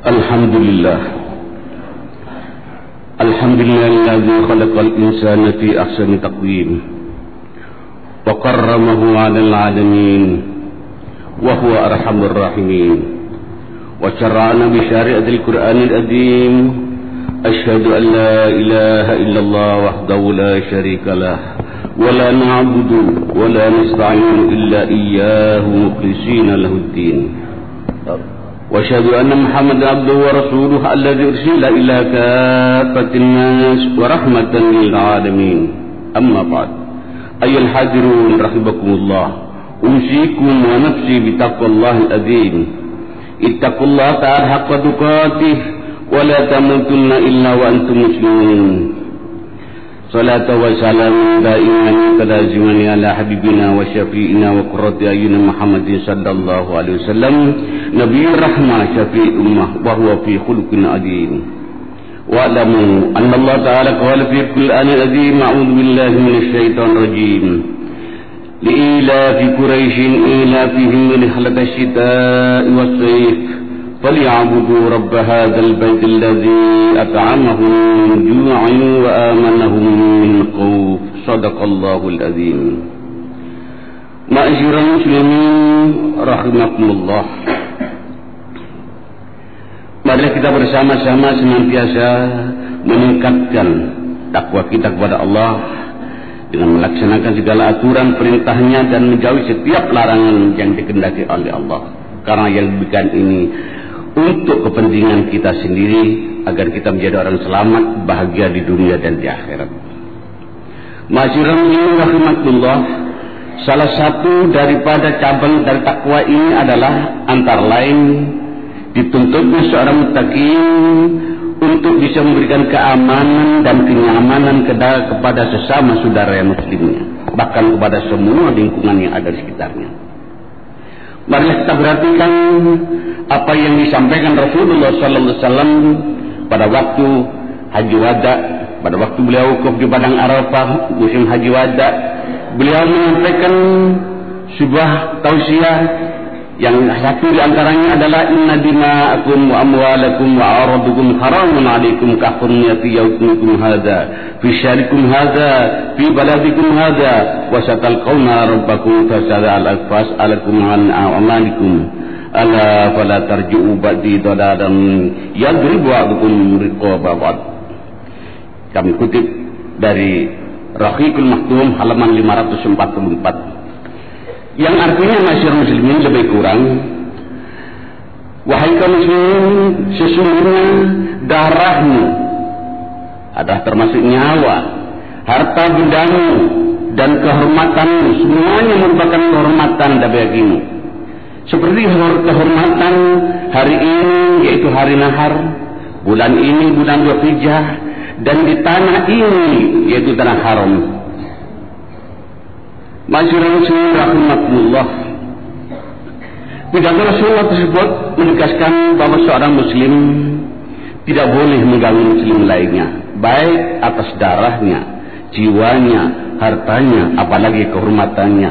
الحمد لله. الحمد لله الذي خلق الإنسان في أحسن تقويم وكرمه على العالمين. وهو أرحم الراحمين. وشرعنا بشريعة القرآن الأديم أشهد أن لا إله إلا الله وحده لا شريك له. ولا نعبد ولا نستعين إلا إياه مخلصين له الدين. وأشهد أن محمدا عبده ورسوله الذي أرسل إلى كافة الناس ورحمة للعالمين. أما بعد أيها الحاضرون رحمكم الله. اوصيكم ونفسي بتقوى الله العظيم. اتقوا الله تعالى حق تقاته ولا تموتن إلا وأنتم مسلمون. صلاة وسلام دائما متلازما على حبيبنا وشفيئنا وقرة أعين محمد صلى الله عليه وسلم. نبي الرحمة شفيع أمة وهو في خلق عظيم. واعلموا أن الله تعالى قال في القرآن العظيم أعوذ بالله من الشيطان الرجيم. لإيلاف قريش إيلافهم رحلة الشتاء والصيف. فليعبدوا رب هذا البيت الذي أطعمهم من جوع وآمنهم من خوف صدق الله العظيم معاشر المسلمين رحمكم الله Marilah kita bersama-sama senantiasa meningkatkan takwa kita kepada Allah dengan melaksanakan segala aturan perintahnya dan menjauhi setiap larangan yang dikendaki oleh Allah. Karena yang demikian ini untuk kepentingan kita sendiri agar kita menjadi orang selamat bahagia di dunia dan di akhirat. Masyurul rahimatullah salah satu daripada cabang dari takwa ini adalah antara lain dituntutnya seorang mutakin untuk bisa memberikan keamanan dan kenyamanan kepada sesama saudara yang muslimnya bahkan kepada semua lingkungan yang ada di sekitarnya. Mari kita perhatikan apa yang disampaikan Rasulullah wasallam pada waktu haji wada, pada waktu beliau wukuf di padang Arafah musim haji wada, beliau menyampaikan sebuah tausiah yang satu di antaranya adalah inna dima'akum wa amwalakum wa aradukum haramun alaikum ka hurmati yawmikum hadha fi syarikum hadha fi baladikum hadha wa satalqawna rabbakum fasada al-akfas alakum an a'malikum. Ala fala tarji'u ba'di daladan yadribu ba'dukum riqaba ba'd. Kami kutip dari Rahiqul Maktum halaman 544 yang artinya masyarakat muslimin lebih kurang. Wahai kaum muslimin sesungguhnya darahmu adalah termasuk nyawa harta bendamu dan kehormatanmu. Semuanya merupakan kehormatan bagimu. Seperti kehormatan hari ini yaitu hari nahar bulan ini bulan Dzulhijjah dan di tanah ini yaitu tanah haram Masyarakat muslimin rahimahullah Pidato Rasulullah tersebut menegaskan bahwa seorang muslim tidak boleh mengganggu muslim lainnya, baik atas darahnya, jiwanya, hartanya, apalagi kehormatannya.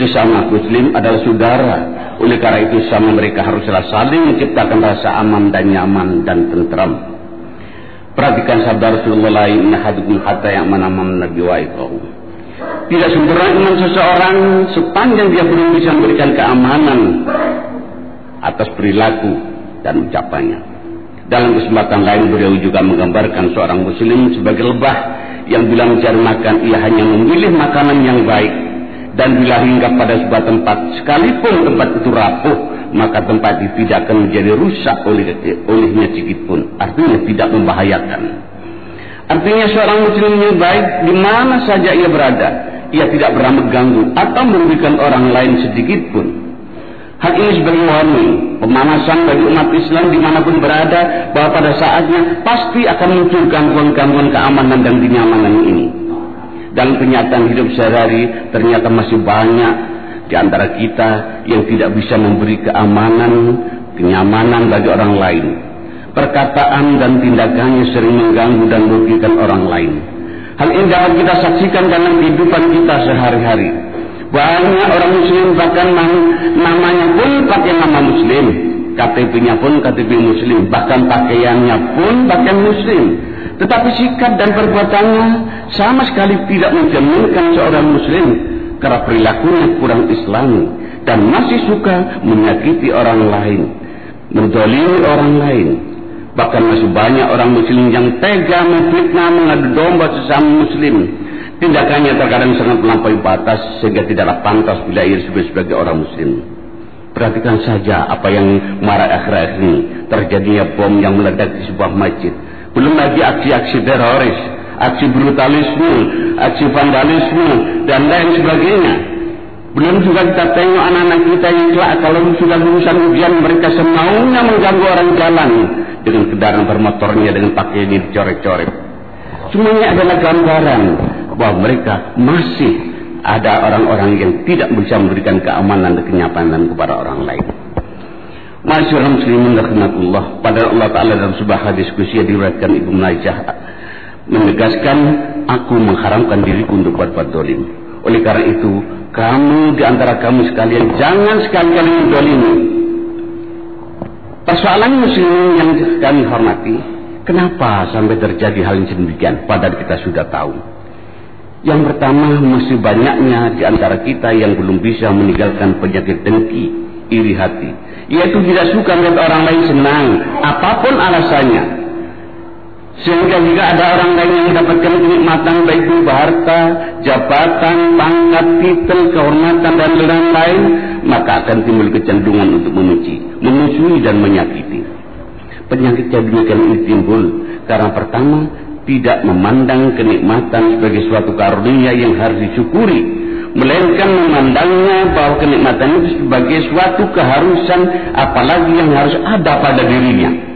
Sesama muslim adalah saudara. Oleh karena itu sama mereka haruslah saling menciptakan rasa aman dan nyaman dan tentram. Perhatikan sabda Rasulullah lain, "Nahadukum hatta yang mana nabi wa tidak sempurna iman seseorang sepanjang dia belum bisa memberikan keamanan atas perilaku dan ucapannya. Dalam kesempatan lain beliau juga menggambarkan seorang muslim sebagai lebah yang bila mencari makan ia hanya memilih makanan yang baik. Dan bila hingga pada sebuah tempat sekalipun tempat itu rapuh maka tempat itu tidak akan menjadi rusak oleh olehnya sedikit pun. Artinya tidak membahayakan. Artinya seorang muslim yang baik di mana saja ia berada ia tidak pernah mengganggu atau merugikan orang lain sedikit pun. Hal ini sebagai warning, pemanasan bagi umat Islam di mana pun berada, bahwa pada saatnya pasti akan muncul gangguan-gangguan keamanan dan kenyamanan ini. Dalam kenyataan hidup sehari-hari, ternyata masih banyak di antara kita yang tidak bisa memberi keamanan, kenyamanan bagi orang lain. Perkataan dan tindakannya sering mengganggu dan merugikan orang lain Hal ini dapat kita saksikan dalam kehidupan kita sehari-hari. Banyak orang muslim bahkan namanya pun pakai nama muslim. KTP-nya pun KTP muslim, bahkan pakaiannya pun pakaian muslim. Tetapi sikap dan perbuatannya sama sekali tidak mencerminkan seorang muslim karena perilakunya kurang islami dan masih suka menyakiti orang lain, mendolimi orang lain. Bahkan masih banyak orang muslim yang tega memfitnah mengadu domba sesama muslim. Tindakannya terkadang sangat melampaui batas sehingga tidaklah pantas bila ia disebut sebagai orang muslim. Perhatikan saja apa yang marah akhir-akhir ini. Terjadinya bom yang meledak di sebuah masjid. Belum lagi aksi-aksi teroris, aksi brutalisme, aksi vandalisme, dan lain sebagainya. Belum juga kita tengok anak-anak kita yang kelak kalau sudah lulusan ujian mereka semaunya mengganggu orang jalan dengan kendaraan bermotornya dengan pakaian ini dicoret-coret. Semuanya adalah gambaran bahwa mereka masih ada orang-orang yang tidak bisa memberikan keamanan dan kenyamanan kepada orang lain. Masyarakat muslimin rahmatullah pada Allah Ta'ala dalam sebuah hadis kusia diriwayatkan Ibu Najah menegaskan aku mengharamkan diriku untuk buat-buat dolim. Oleh karena itu, kamu di antara kamu sekalian jangan sekali-kali mendolimi. Persoalan muslimin yang kami hormati, kenapa sampai terjadi hal yang demikian? Padahal kita sudah tahu. Yang pertama masih banyaknya di antara kita yang belum bisa meninggalkan penyakit dengki, iri hati. Yaitu tidak suka melihat orang lain senang, apa pun alasannya. Sehingga jika ada orang lain yang mendapatkan kenikmatan baik itu harta, jabatan, pangkat, titel, kehormatan dan lain-lain, maka akan timbul kecenderungan untuk memuji, memusuhi dan menyakiti. Penyakit demikian ini timbul karena pertama tidak memandang kenikmatan sebagai suatu karunia yang harus disyukuri melainkan memandangnya bahwa kenikmatan itu sebagai suatu keharusan apalagi yang harus ada pada dirinya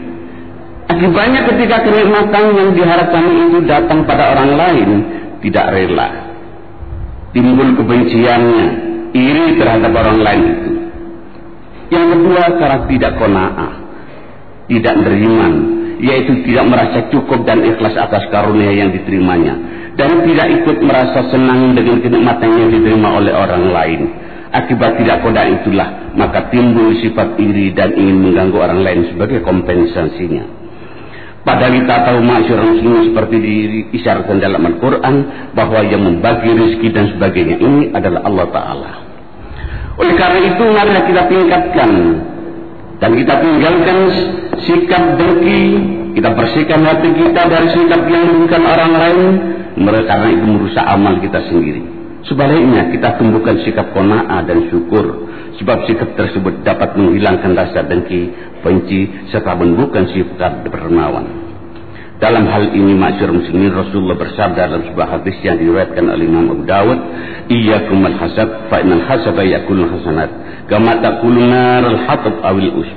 akibatnya ketika kenikmatan yang diharapkan itu datang pada orang lain tidak rela. Timbul kebenciannya iri terhadap orang lain itu. Yang kedua karena tidak kona'ah tidak beriman yaitu tidak merasa cukup dan ikhlas atas karunia yang diterimanya dan tidak ikut merasa senang dengan kenikmatan yang diterima oleh orang lain. Akibat tidak koda itulah maka timbul sifat iri dan ingin mengganggu orang lain sebagai kompensasinya Padahal kita tahu masyarakat muslim seperti diisyaratkan dalam Al-Quran bahwa yang membagi rezeki dan sebagainya ini adalah Allah Ta'ala. Oleh karena itu marilah kita tingkatkan. Dan kita tinggalkan sikap dengki kita bersihkan hati kita dari sikap yang merugikan orang lain karena itu merusak amal kita sendiri. Sebaliknya kita tumbuhkan sikap kona'ah dan syukur sebab sikap tersebut dapat menghilangkan rasa dengki benci serta menumbuhkan sifat dermawan dalam hal ini masyarakat muslimin Rasulullah bersabda dalam sebuah hadis yang diriwayatkan oleh Imam Abu Dawud, "Iyyakum al-hasad fa innal hasada yakulu hasanat, kama takuluna al-hatab awil us."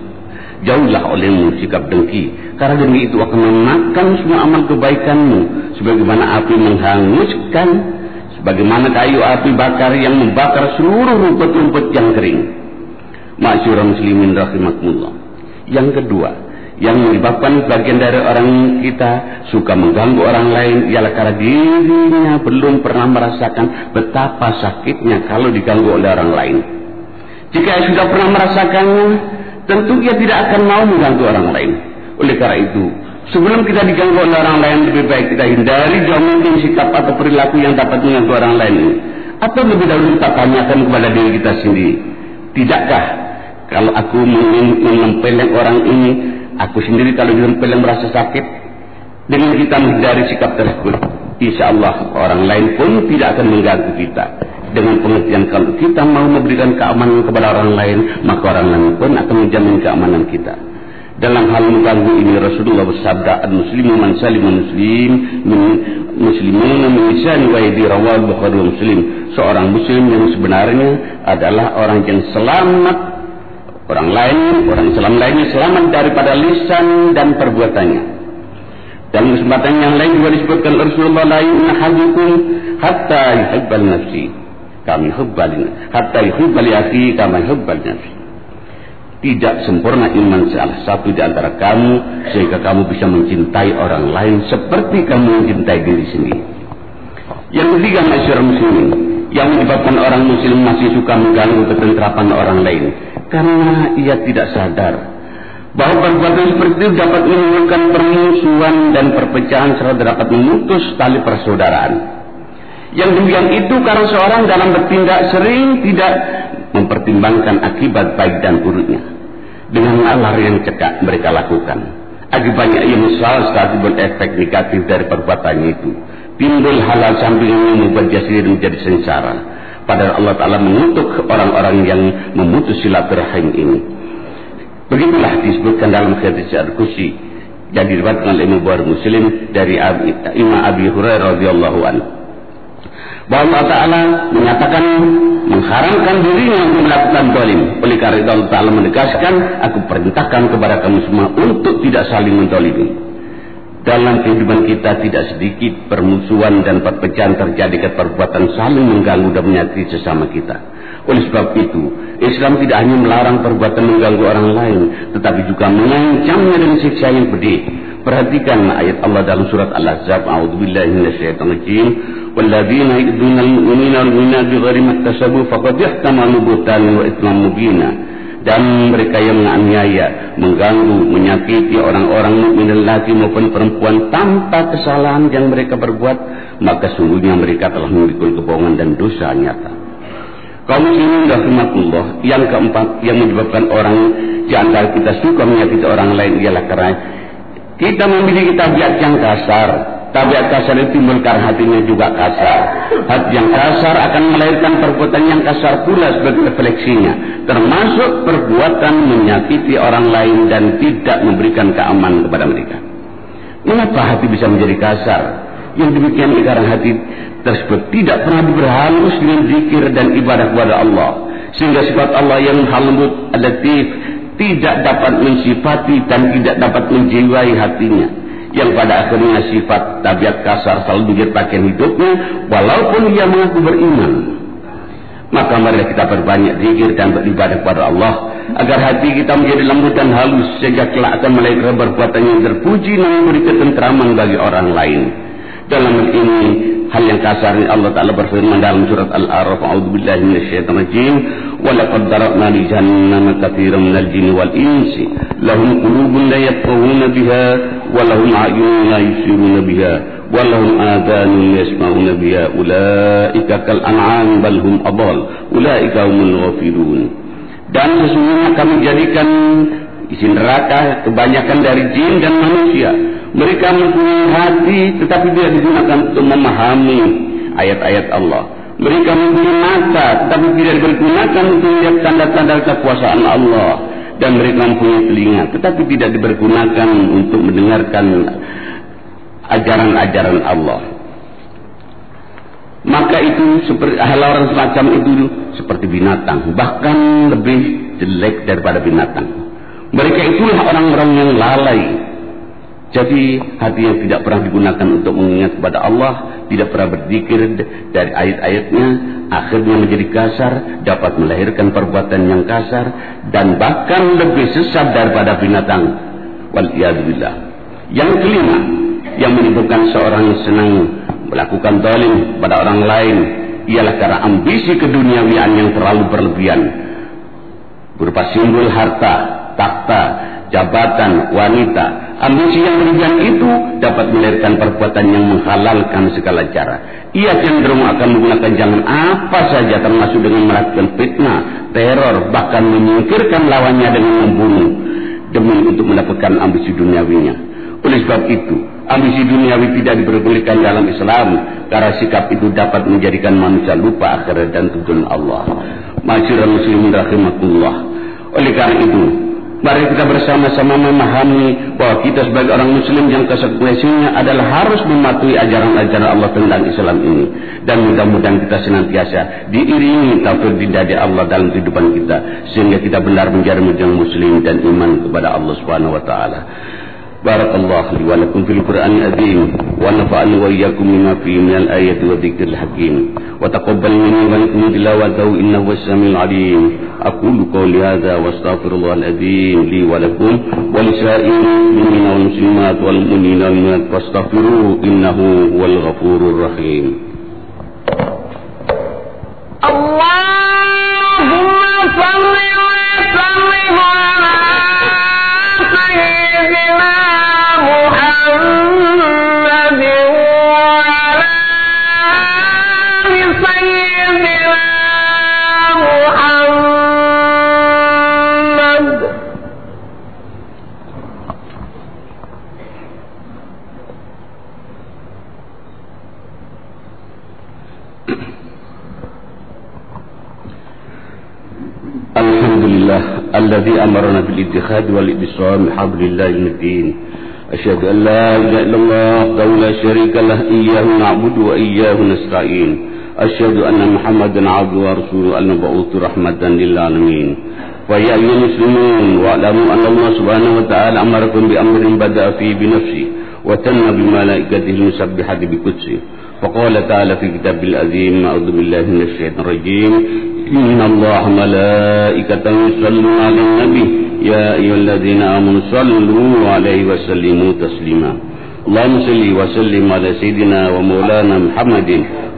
Jauhlah olehmu sikap dengki, karena dengki itu akan memakan semua amal kebaikanmu, sebagaimana api menghanguskan, sebagaimana kayu api bakar yang membakar seluruh rumput-rumput yang kering. Masyarakat muslimin rahimakumullah. Yang kedua, yang menyebabkan bagian dari orang kita suka mengganggu orang lain ialah karena dirinya belum pernah merasakan betapa sakitnya kalau diganggu oleh orang lain. Jika ia sudah pernah merasakannya, tentu ia tidak akan mau mengganggu orang lain. Oleh karena itu, sebelum kita diganggu oleh orang lain, lebih baik kita hindari jauh mungkin sikap atau perilaku yang dapat mengganggu orang lain. Atau lebih dahulu kita tanyakan kepada diri kita sendiri, tidakkah kalau aku menempeleng orang ini Aku sendiri kalau dilempel yang merasa sakit dengan kita menghindari sikap tersebut, insya Allah orang lain pun tidak akan mengganggu kita. Dengan pengertian kalau kita mau memberikan keamanan kepada orang lain, maka orang lain pun akan menjamin keamanan kita. Dalam hal mengganggu ini Rasulullah bersabda al-muslimu man salim muslim min muslimuna min lisani wa yadi rawal bukhari muslim seorang muslim yang sebenarnya adalah orang yang selamat Orang lain, orang Islam lainnya selamat daripada lisan dan perbuatannya. Dan kesempatan yang lain juga disebutkan Rasulullah lain nahadukum hatta yuhibbal nafsi. Kami hubbal hatta yuhibbal yaki kami hubbal nafsi. Tidak sempurna iman salah satu di antara kamu sehingga kamu bisa mencintai orang lain seperti kamu mencintai diri sendiri. Yang ketiga masyarakat muslimin yang menyebabkan orang muslim masih suka mengganggu ketentrapan orang lain karena ia tidak sadar bahwa perbuatan seperti itu dapat menimbulkan permusuhan dan perpecahan serta dapat memutus tali persaudaraan. Yang demikian itu karena seorang dalam bertindak sering tidak mempertimbangkan akibat baik dan buruknya. Dengan alar yang cekak mereka lakukan. Akibatnya ia menyesal saat efek negatif dari perbuatannya itu. Timbul halal samping yang membuat sendiri menjadi sengsara. Padahal Allah Ta'ala mengutuk orang-orang yang memutus silaturahim ini. Begitulah disebutkan dalam hadis Al-Qudsi yang diriwayatkan oleh Imam Muslim dari Imam Abi Hurairah radhiyallahu anhu. Bahwa Allah Ta'ala menyatakan mengharamkan dirinya untuk melakukan dolim. Oleh karena itu Allah Ta'ala menegaskan, aku perintahkan kepada kamu semua untuk tidak saling mendolimi. Dalam kehidupan kita tidak sedikit permusuhan dan perpecahan terjadi ke perbuatan saling mengganggu dan menyakiti sesama kita. Oleh sebab itu, Islam tidak hanya melarang perbuatan mengganggu orang lain, tetapi juga mengancamnya dengan siksa yang pedih. Perhatikan ayat Allah dalam surat Al-Ahzab, A'udzubillahi minasyaitonirrajim. "Walladzina yu'duna al-mu'minina wal-mu'minat bighairi maktasabu faqad ihtamalu buhtanan wa itsman mubina." Dan mereka yang menganiaya, mengganggu, menyakiti orang-orang mukmin lelaki maupun perempuan tanpa kesalahan yang mereka berbuat, maka sungguhnya mereka telah memikul kebohongan dan dosa nyata. Kaum muslimin rahimakumullah. Yang keempat yang menyebabkan orang di antara kita suka menyakiti orang lain ialah karena kita memiliki tabiat yang kasar. Tabiat kasar itu timbul karena hatinya juga kasar. Hati yang kasar akan melahirkan perbuatan yang kasar pula sebagai refleksinya. Termasuk perbuatan menyakiti orang lain dan tidak memberikan keamanan kepada mereka. Mengapa hati bisa menjadi kasar? Yang demikian karena hati tersebut tidak pernah diperhalus dengan zikir dan ibadah kepada Allah sehingga sifat Allah yang halembut latif tidak dapat mensifati dan tidak dapat menjiwai hatinya. Yang pada akhirnya sifat tabiat kasar selalu pakaian hidupnya walaupun ia mengaku beriman. Maka mari kita berbanyak zikir dan beribadah kepada Allah agar hati kita menjadi lembut dan halus sehingga kelak akan melahirkan perbuatan yang terpuji dan memberi ketentraman bagi orang lain dalam ini hal yang kasar ini Allah Ta'ala berfirman dalam surat Al-A'raf A'udzubillahi minasyaitonir rajim wa laqad darabna li jahannama katsiran minal jinni wal insi. Lahum qulubun la yafqahuna biha wa lahum la yusiruna biha wa lahum adhanun yasma'una biha. Ulaika kal an'am bal hum adall. Ulaika humul ghafilun. Dan sesungguhnya kami jadikan isi neraka kebanyakan dari jin dan manusia mereka mempunyai hati tetapi tidak digunakan untuk memahami ayat-ayat Allah. Mereka mempunyai mata tetapi tidak digunakan untuk melihat tanda-tanda kekuasaan Allah. Dan mereka mempunyai telinga tetapi tidak dipergunakan untuk mendengarkan ajaran-ajaran Allah. Maka itu seperti hal orang semacam itu seperti binatang, bahkan lebih jelek daripada binatang. Mereka itulah orang-orang yang lalai, jadi hati yang tidak pernah digunakan untuk mengingat kepada Allah, tidak pernah berzikir dari ayat-ayatnya, akhirnya menjadi kasar, dapat melahirkan perbuatan yang kasar, dan bahkan lebih sesat daripada binatang. Waliyadzubillah. Yang kelima, yang menyebabkan seorang senang melakukan dolim pada orang lain, ialah karena ambisi keduniawian yang terlalu berlebihan. Berupa simbol harta, takhta, jabatan, wanita. Ambisi yang berlebihan itu dapat melahirkan perbuatan yang menghalalkan segala cara. Ia cenderung akan menggunakan jangan apa saja termasuk dengan melakukan fitnah, teror, bahkan menyingkirkan lawannya dengan membunuh demi untuk mendapatkan ambisi duniawinya. Oleh sebab itu, ambisi duniawi tidak diperbolehkan dalam Islam karena sikap itu dapat menjadikan manusia lupa akhirat dan tujuan Allah. Masyarakat muslimin rahimakumullah. Oleh karena itu, Mari kita bersama-sama memahami bahwa kita sebagai orang muslim yang konsekuensinya adalah harus mematuhi ajaran-ajaran Allah tentang Islam ini. Dan mudah-mudahan kita senantiasa diiringi taufik dari Allah dalam kehidupan kita. Sehingga kita benar menjadi muslim dan iman kepada Allah subhanahu wa ta'ala. بارك الله لي ولكم في القرآن العظيم ونفعني وإياكم مما فيه من الآية والذكر الحكيم وتقبل مني ولكم تلاوته إنه هو السميع العليم أقول قولي هذا واستغفر الله العظيم لي ولكم ولسائر المؤمنين والمسلمات والمؤمنين والمؤمنات فاستغفروه إنه هو الغفور الرحيم الذي أمرنا بالاتخاذ والإبصام بحبل الله المتين أشهد أن لا إله إلا الله وحده لا شريك له إياه نعبد وإياه نستعين. أشهد أن محمدا عبده ورسوله المبعوث رحمة للعالمين. فيا أيها المسلمون واعلموا أن الله سبحانه وتعالى أمركم بأمر بدأ فيه بنفسه وتم بملائكته المسبحة بقدسه. فقال تعالى في كتاب العظيم أعوذ بالله من الشيطان الرجيم. إن الله ملائكته يصلون على النبي. يا أيها الذين آمنوا صلوا عليه وسلموا تسليما. اللهم صل وسلم على سيدنا ومولانا محمد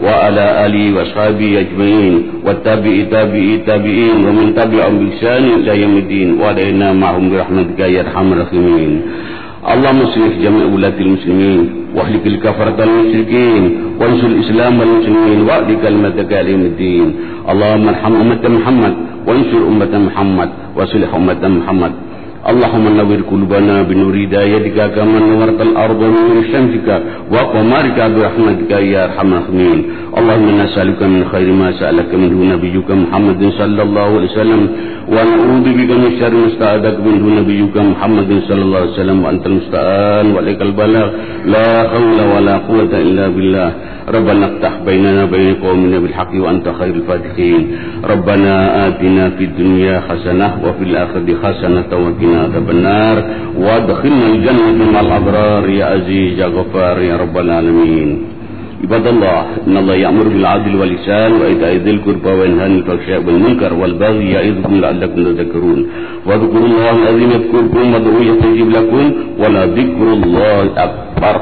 وعلى آله وأصحابه أجمعين. والتابعي تابعي تابعين. ومن تبعهم بإحسان إلى يوم الدين. وعلينا معهم برحمتك يا أرحم الراحمين. اللهم اصلح جميع ولاة المسلمين. واهلك الكفرة المشركين وانصر الإسلام والمسلمين. واهل كلمتك الدين. اللهم ارحم أمة محمد وانصر أمة محمد واصلح أمة محمد. اللهم نور قلوبنا بنور هدايتك كما نورت الأرض بنور شمسك وقمرك برحمتك يا أرحم الراحمين. اللهم نسألك من خير ما سألك منه نبيك محمد صلى الله عليه وسلم ونعوذ بك من شر ما استعاذك منه نبيك محمد صلى الله عليه وسلم. وأنت المستعان وعليك البلاغ. لا حول ولا قوة إلا بالله. ربنا افتح بيننا وبين قومنا بالحق وأنت خير الفاتحين. ربنا آتنا في الدنيا حسنة وفي الآخرة حسنة وقنا عذاب النار. وادخلنا الجنة مع الأبرار يا عزيز يا غفار يا رب العالمين. عباد الله إن الله يأمر بالعدل والإحسان وإيتاء ذي القربى وينهى عن الفحشاء والمنكر والبغي يعظكم لعلكم تذكرون. واذكروا الله العظيم يذكركم وادعوه يستجيب لكم. ولذكر الله أكبر.